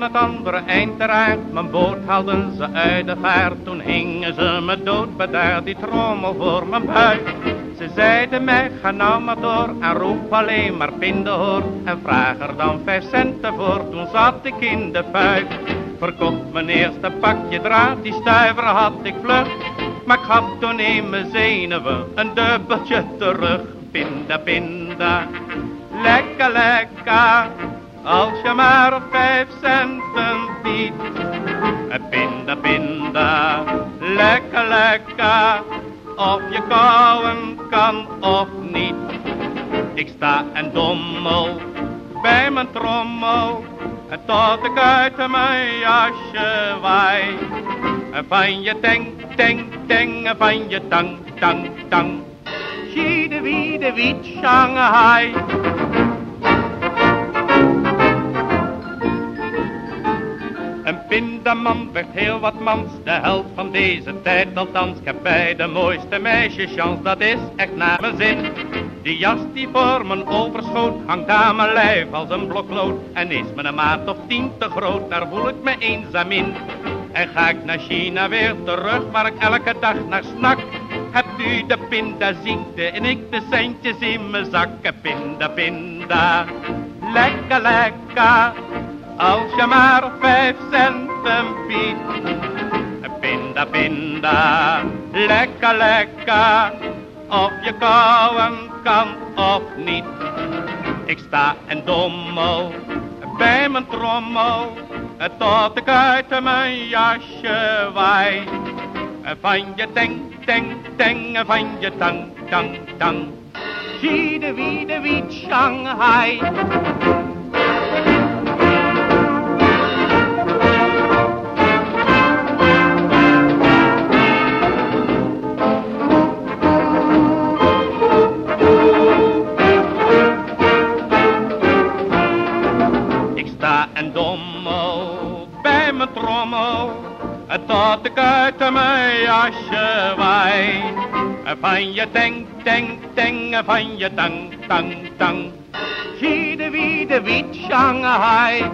het andere eind terecht. Mijn boot hadden ze uit de vaart. Toen hingen ze me dood bij die trommel voor mijn buik. Ze zeiden mij, ga nou maar door en roep alleen maar pindenhoor. En vraag er dan vijf centen voor, toen zat ik in de fuik. Verkocht mijn eerste pakje draad, die stuiver had ik vlug. Maar ik had toen in mijn zenuwen een dubbeltje terug. Pinda, pinda, lekker, lekker. Als je maar vijf centen biedt. Pinda, pinda, lekker, lekker. Of je kouwen kan of niet. Ik sta en dommel bij mijn trommel. En tot ik uit mijn jasje waai. Van je teng, teng, teng. En van je tang, tang, tang. Zie de wie de wiet Shanghai. Een pindaman werd heel wat mans, de held van deze tijd althans. Ik heb bij de mooiste meisjes chance, dat is echt naar mijn zin. Die jas die voor mijn overschoot hangt aan mijn lijf als een bloklood. En is me een maat of tien te groot, daar voel ik me eenzaam in. En ga ik naar China weer terug, waar ik elke dag naar snak. Hebt u de pindaziekte en ik de centjes in mijn zak. Pinda, pinda, lekker, lekker. Als je maar Lekker, lekker. Of je kouwen kan of niet. Ik sta en dommel bij mijn trommel. Tot ik uit mijn jasje waai. Van je teng, teng, teng. Van je tang, tang, tang. Zie de wie de wiet Shanghai. En dommel bij mijn trommel. Tot ik uit mijn jasje waai. Van je teng, teng, teng, van je tang, tang, tang. Zie de wie de wiet Shanghai.